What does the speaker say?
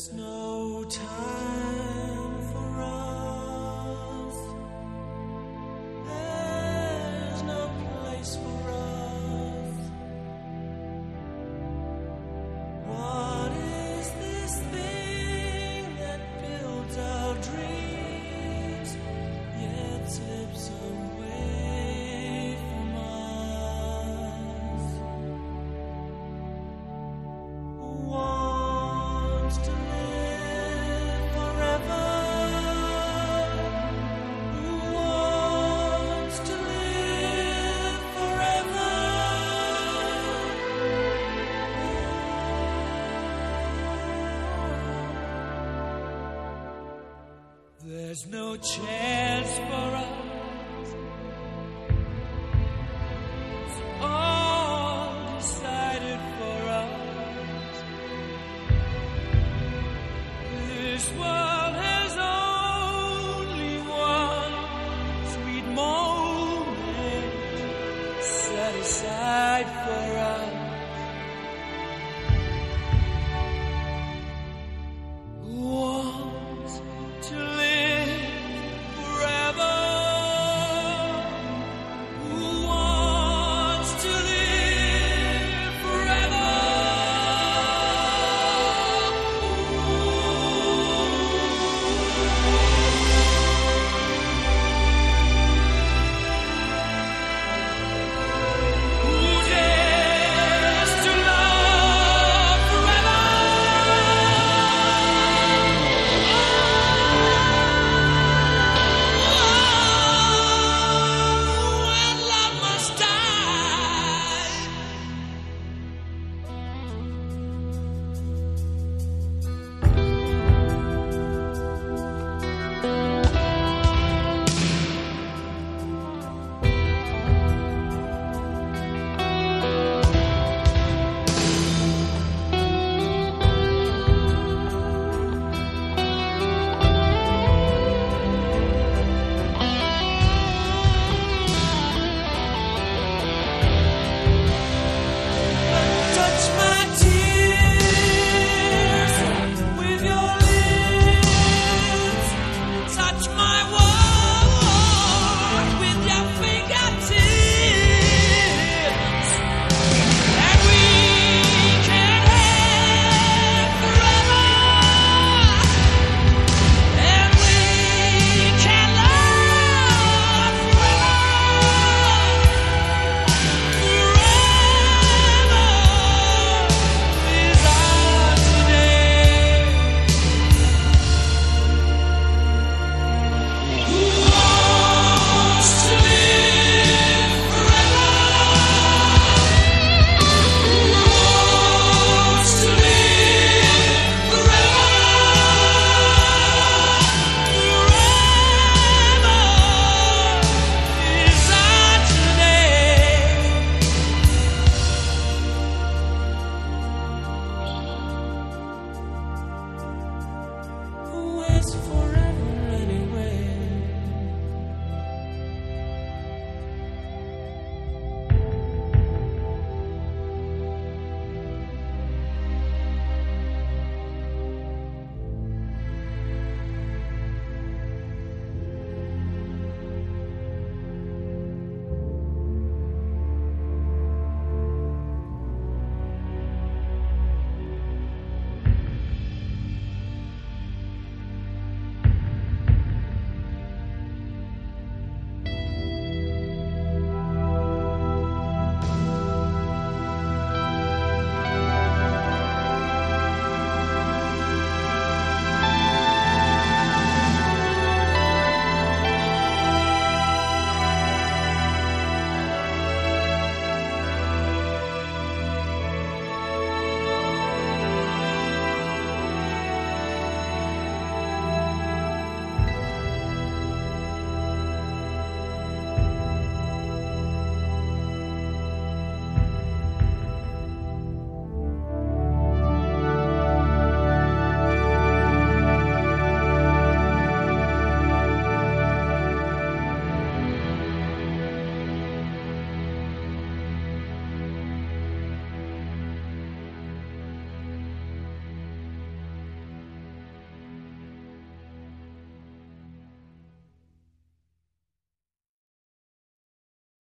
There's no time. There's no chance for us. It's all decided for us. This.